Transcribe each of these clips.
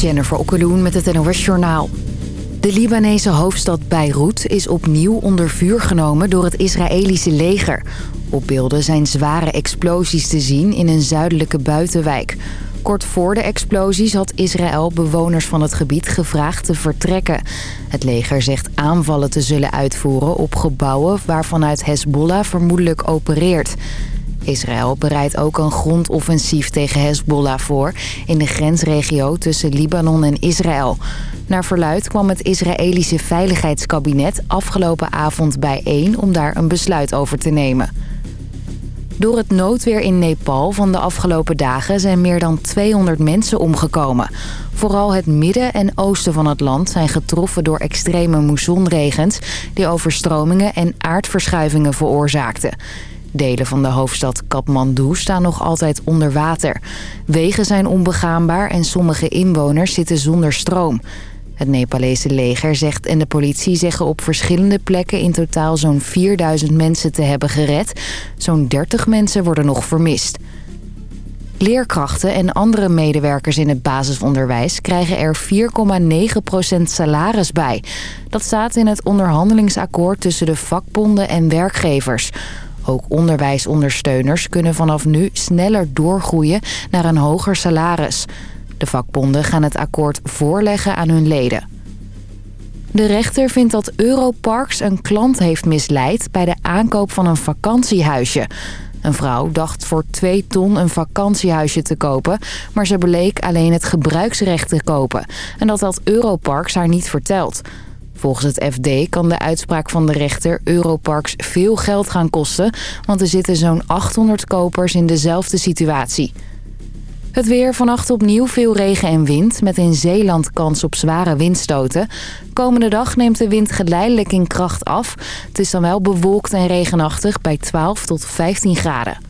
Jennifer Okkeloen met het NOS Journaal. De Libanese hoofdstad Beirut is opnieuw onder vuur genomen door het Israëlische leger. Op beelden zijn zware explosies te zien in een zuidelijke buitenwijk. Kort voor de explosies had Israël bewoners van het gebied gevraagd te vertrekken. Het leger zegt aanvallen te zullen uitvoeren op gebouwen waarvanuit Hezbollah vermoedelijk opereert. Israël bereidt ook een grondoffensief tegen Hezbollah voor... in de grensregio tussen Libanon en Israël. Naar verluid kwam het Israëlische Veiligheidskabinet afgelopen avond bijeen... om daar een besluit over te nemen. Door het noodweer in Nepal van de afgelopen dagen zijn meer dan 200 mensen omgekomen. Vooral het midden en oosten van het land zijn getroffen door extreme moessonregens... die overstromingen en aardverschuivingen veroorzaakten. Delen van de hoofdstad Kathmandu staan nog altijd onder water. Wegen zijn onbegaanbaar en sommige inwoners zitten zonder stroom. Het Nepalese leger zegt en de politie zeggen op verschillende plekken in totaal zo'n 4000 mensen te hebben gered. Zo'n 30 mensen worden nog vermist. Leerkrachten en andere medewerkers in het basisonderwijs krijgen er 4,9% salaris bij. Dat staat in het onderhandelingsakkoord tussen de vakbonden en werkgevers. Ook onderwijsondersteuners kunnen vanaf nu sneller doorgroeien naar een hoger salaris. De vakbonden gaan het akkoord voorleggen aan hun leden. De rechter vindt dat Europarks een klant heeft misleid bij de aankoop van een vakantiehuisje. Een vrouw dacht voor 2 ton een vakantiehuisje te kopen... maar ze bleek alleen het gebruiksrecht te kopen. En dat had Europarks haar niet verteld. Volgens het FD kan de uitspraak van de rechter Europarks veel geld gaan kosten... want er zitten zo'n 800 kopers in dezelfde situatie. Het weer vannacht opnieuw veel regen en wind... met in Zeeland kans op zware windstoten. Komende dag neemt de wind geleidelijk in kracht af. Het is dan wel bewolkt en regenachtig bij 12 tot 15 graden.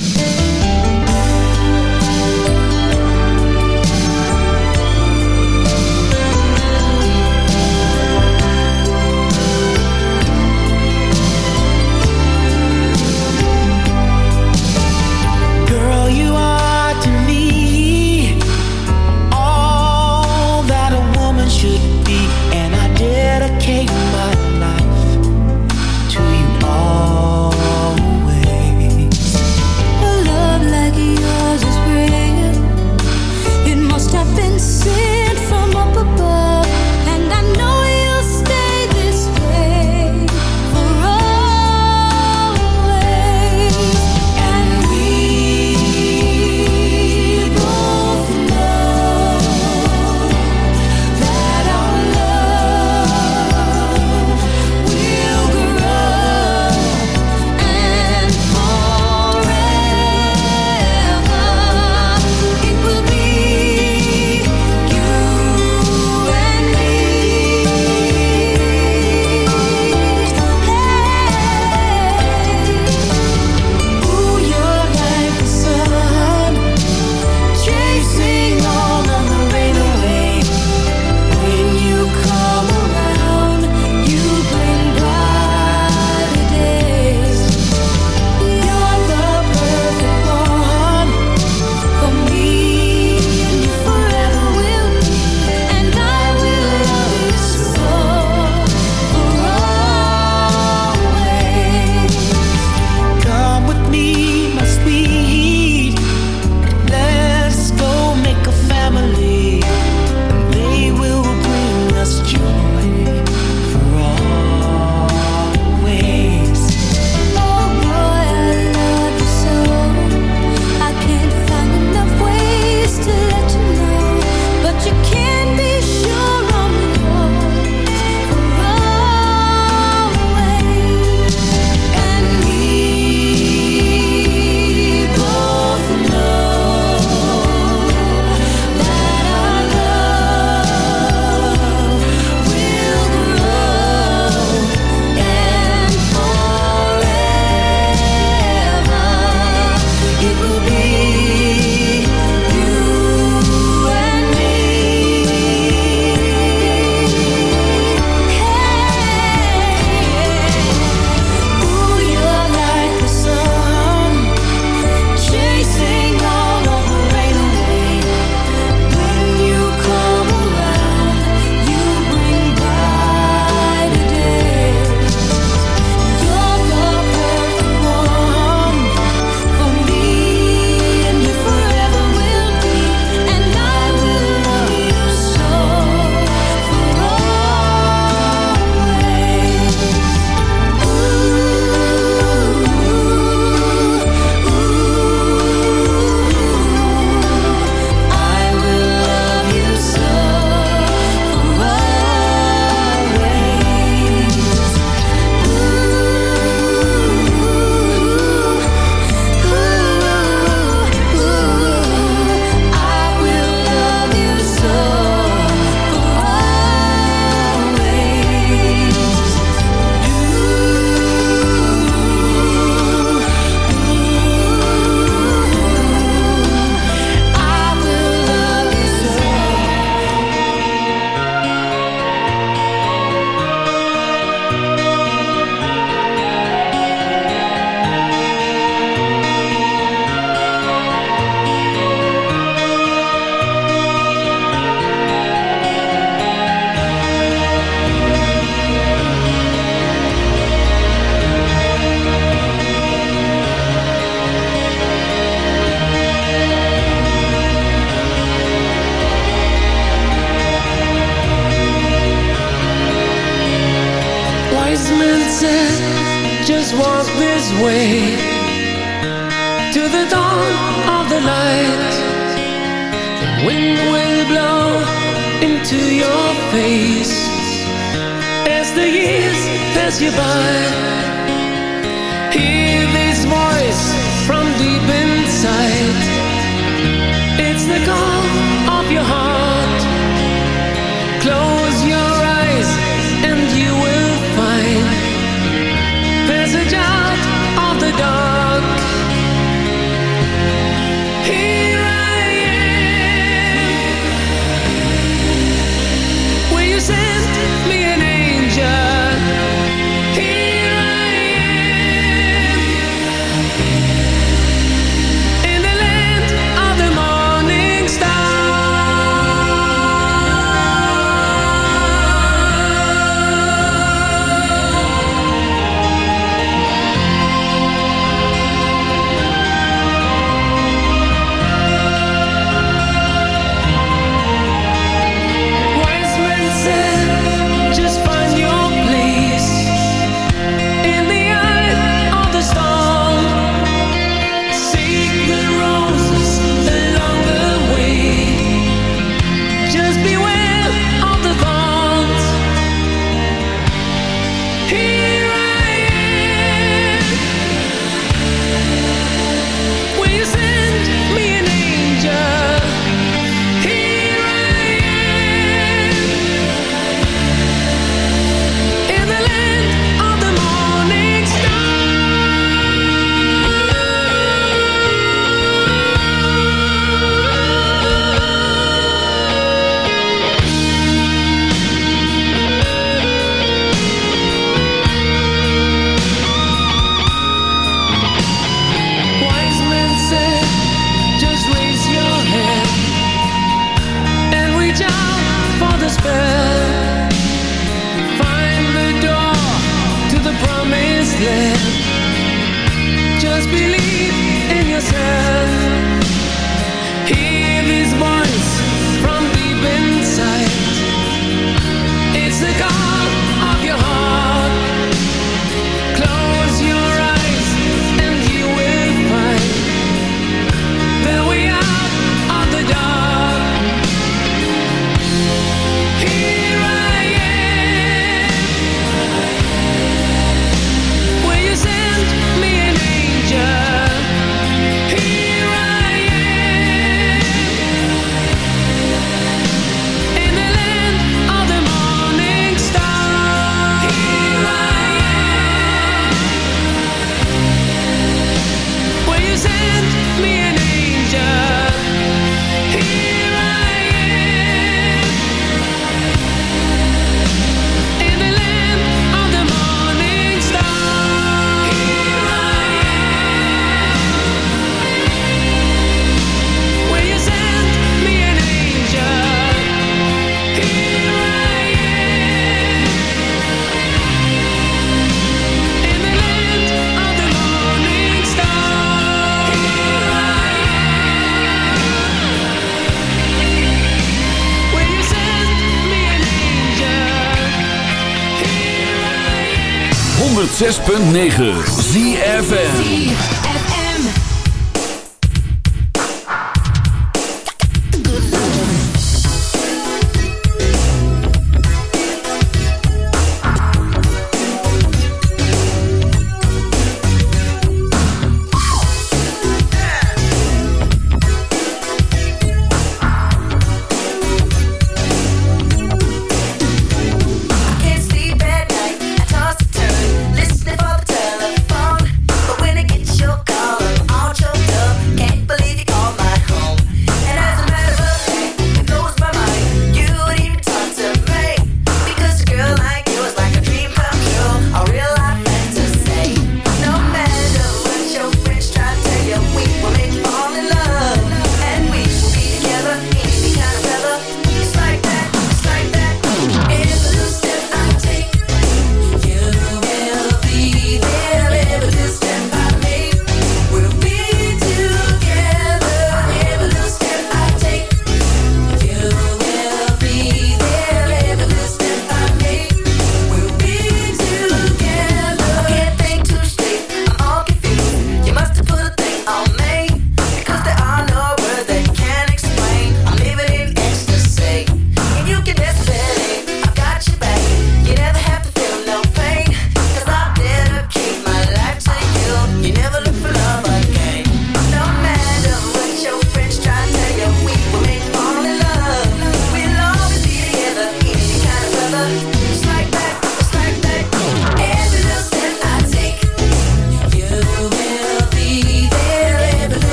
106.9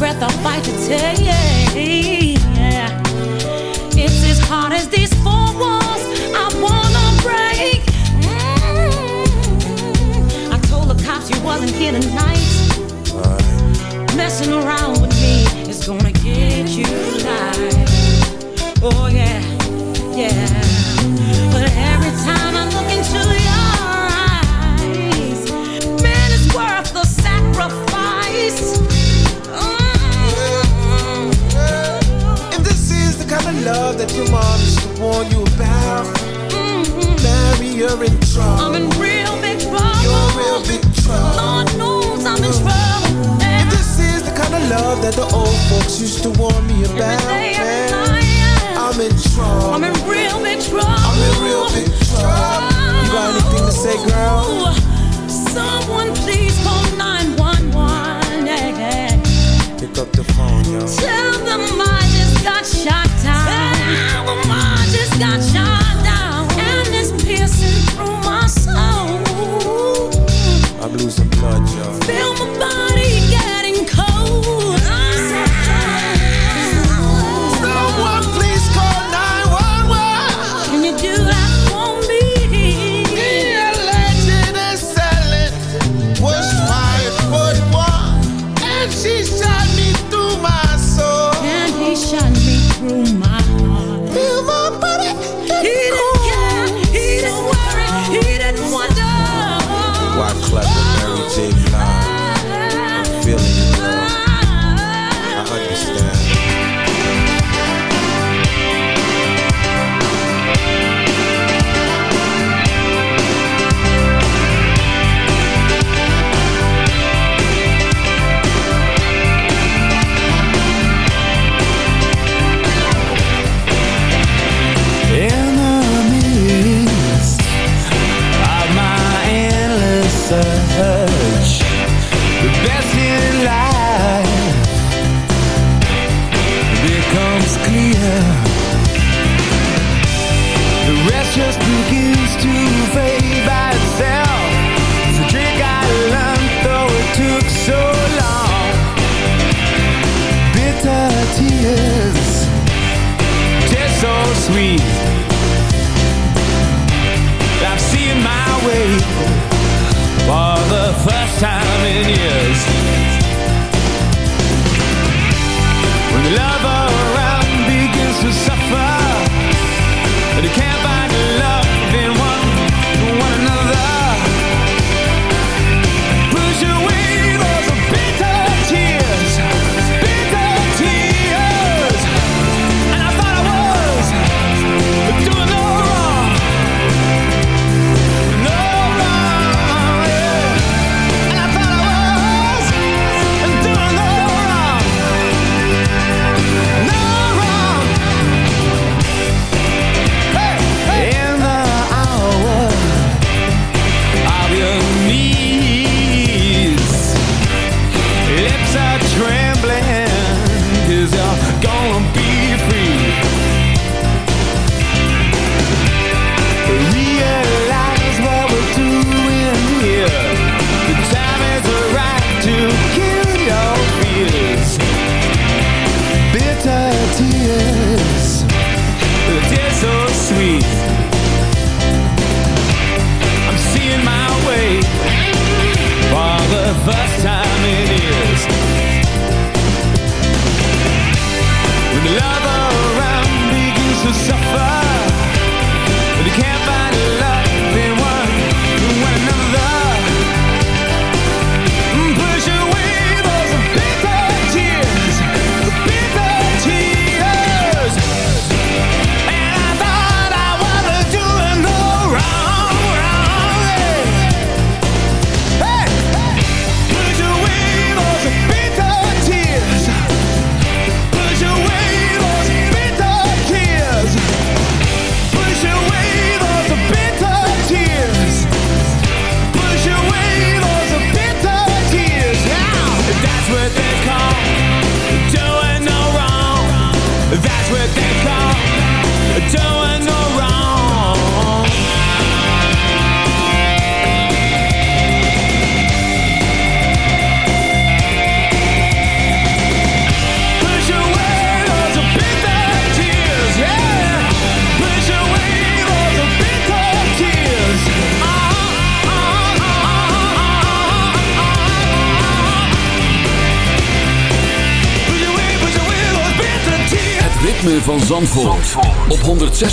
breath I fight to take. It's as hard as these four walls I wanna break. Mm. I told the cops you wasn't here tonight, right. messing around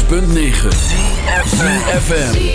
106.9 FM.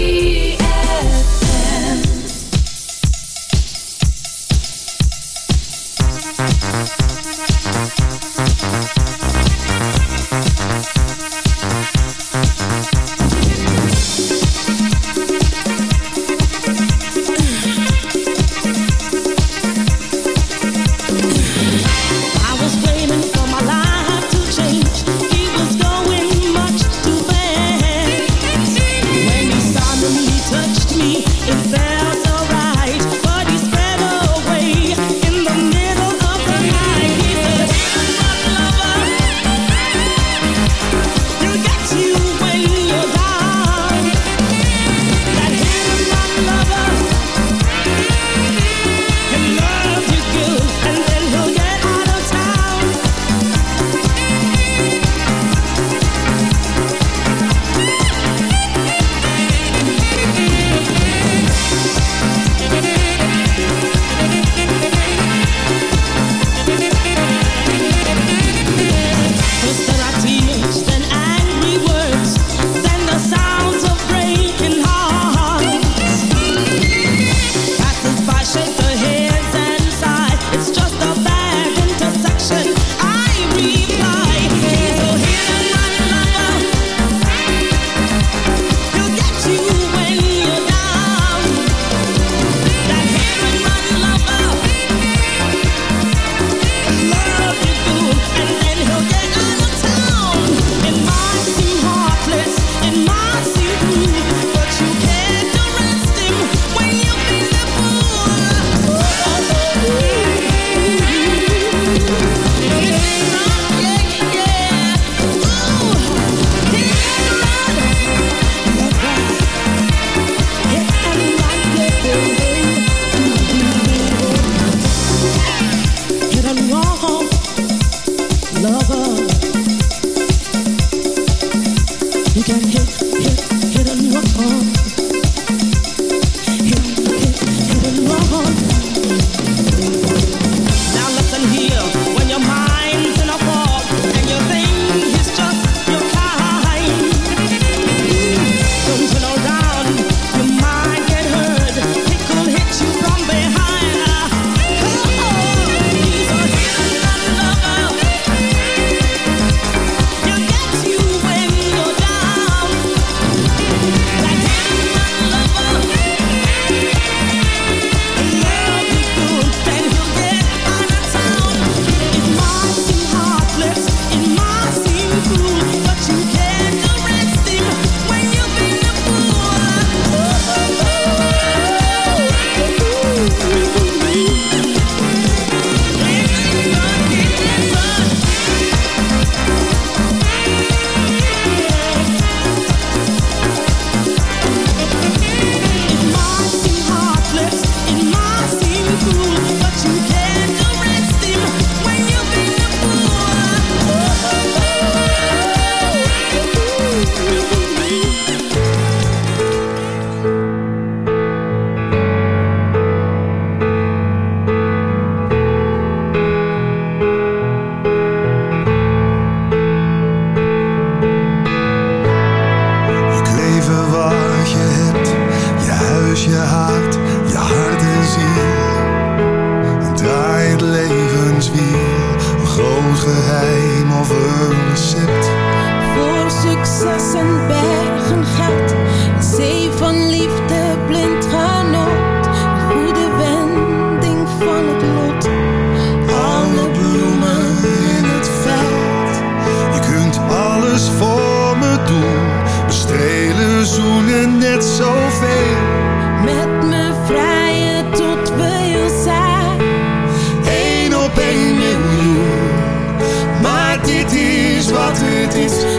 Wat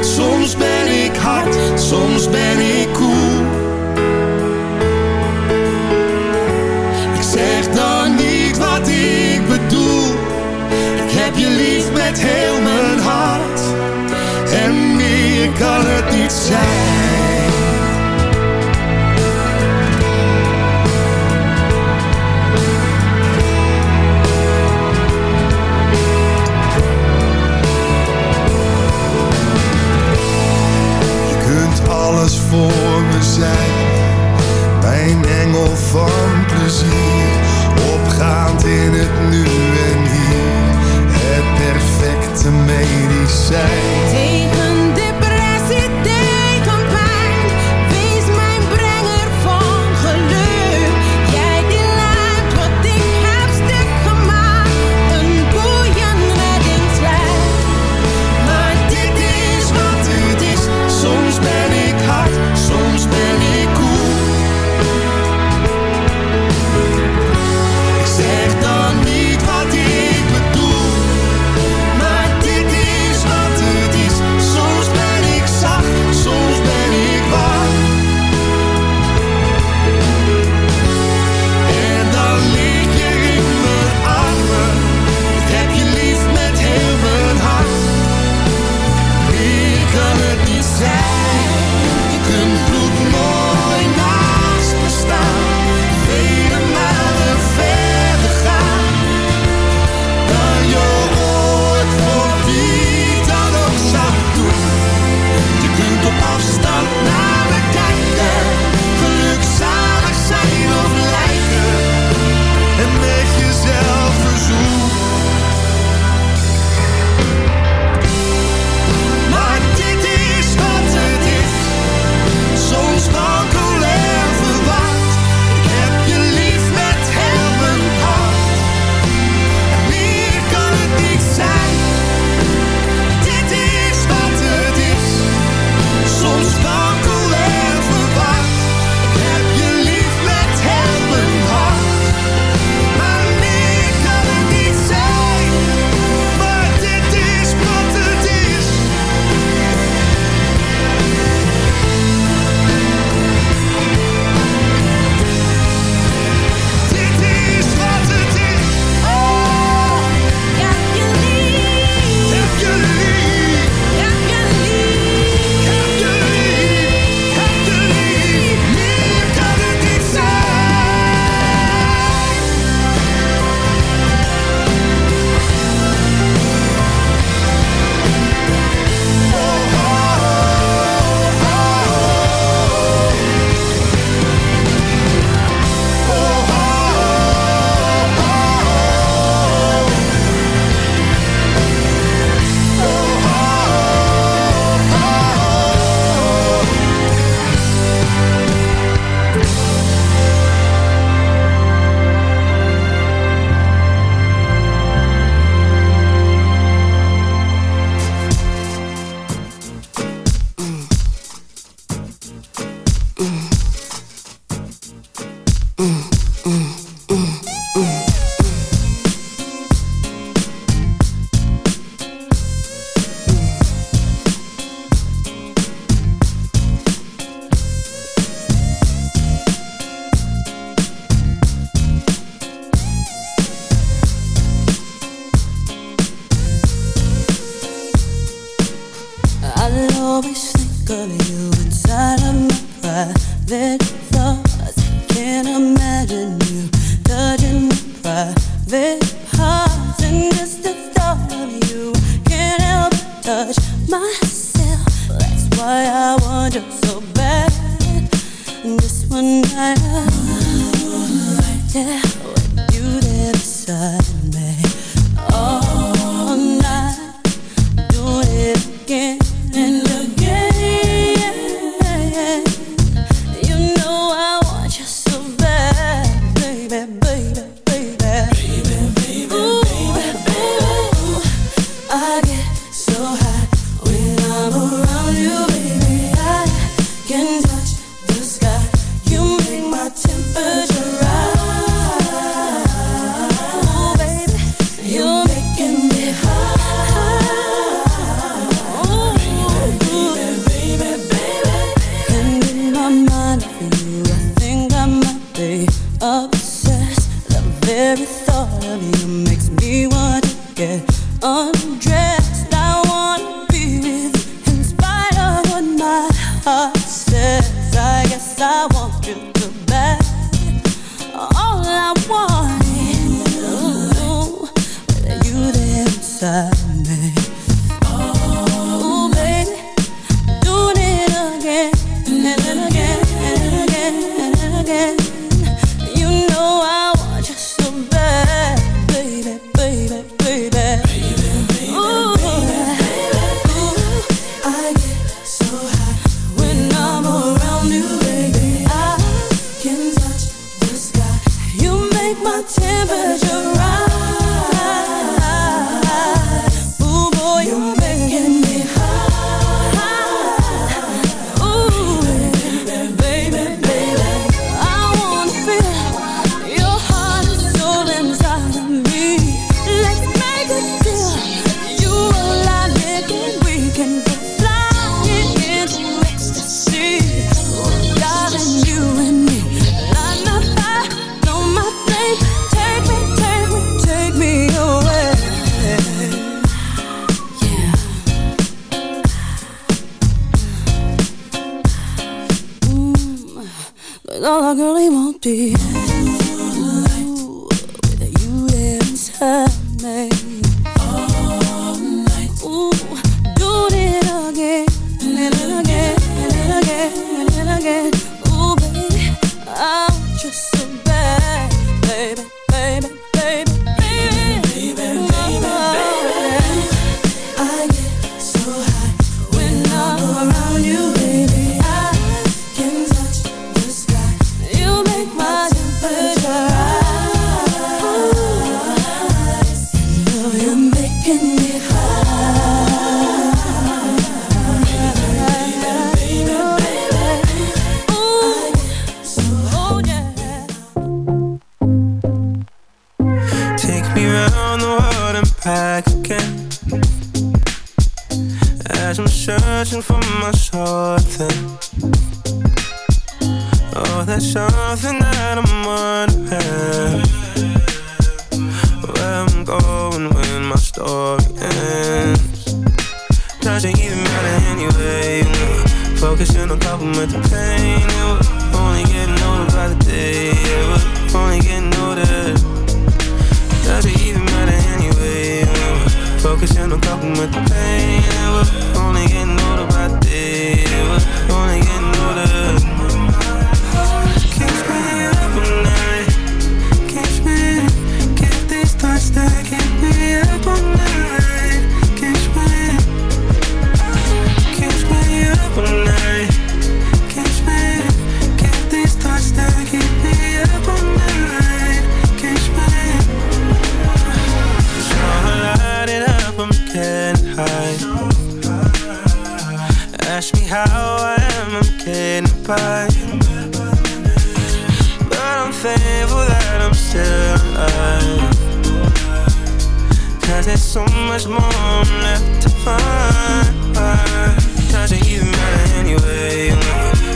zijn again. As I'm searching for my something. Oh, that's something that I'm wondering. Where I'm going when my story ends. Doesn't even matter anyway. You know? Focusing on coping with the pain. Yeah, we're only getting older by the day. Yeah, we're only getting older. Doesn't Focus on coping with the pain. We're only getting older by the day. We're only getting older. Cause there's so much more left to find. Does it even matter anyway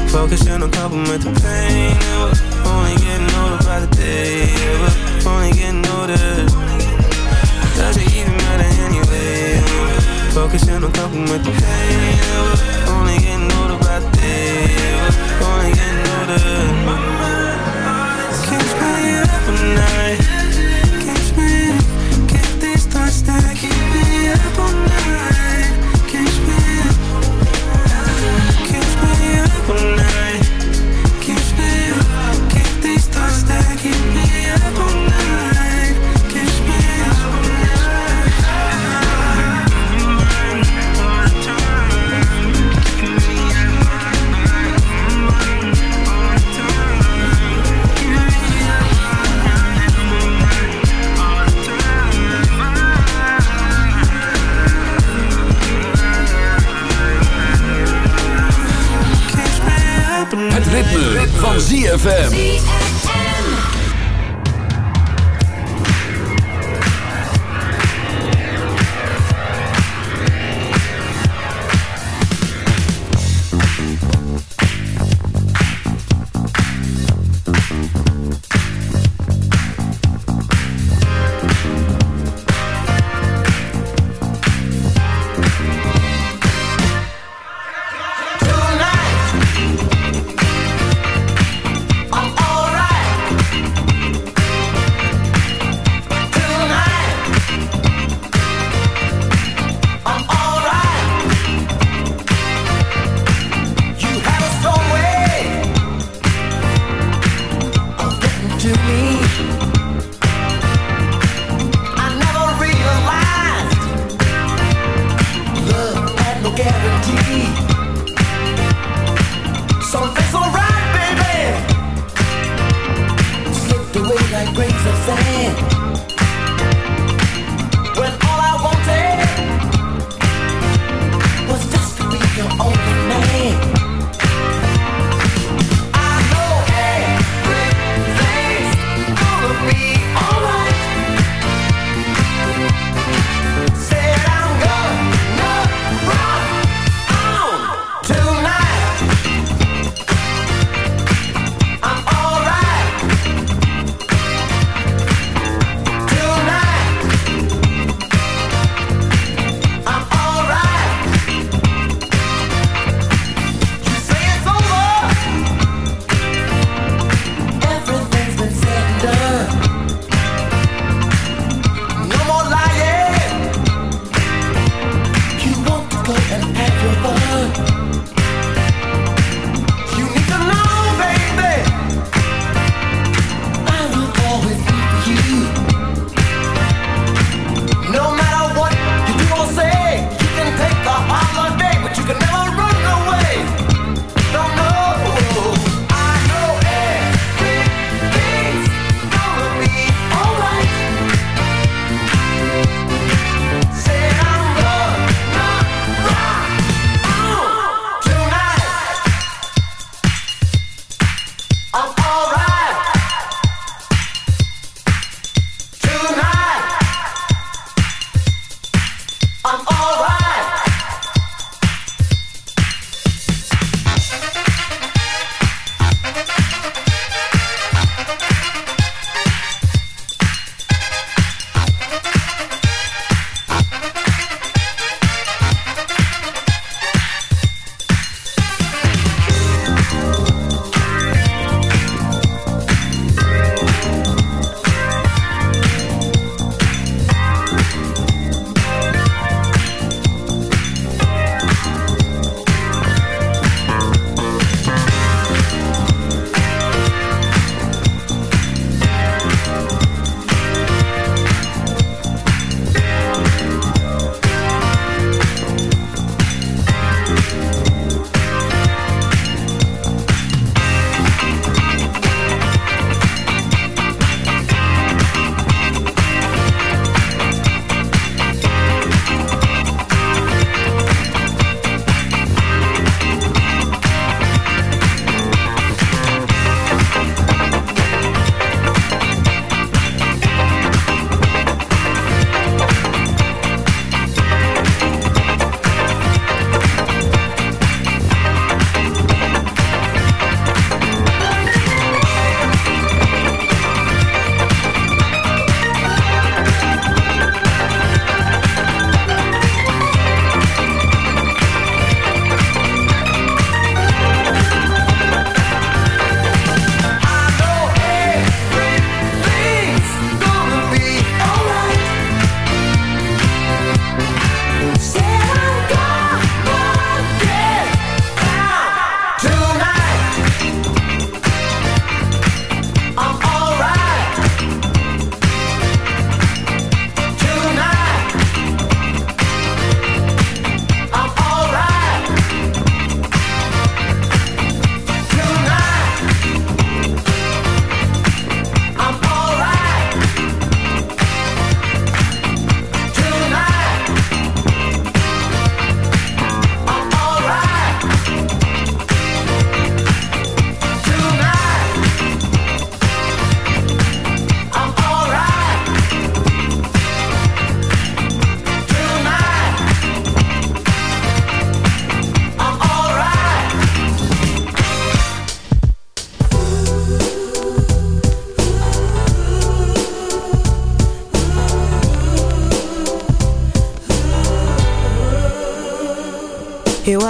Focus on a couple with the pain yeah, Only getting older by the day yeah, Only getting older. Does it even matter anyway Focus on a couple with the pain yeah, Only getting older by the day yeah, Only getting older. Keeps me up at night.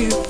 you.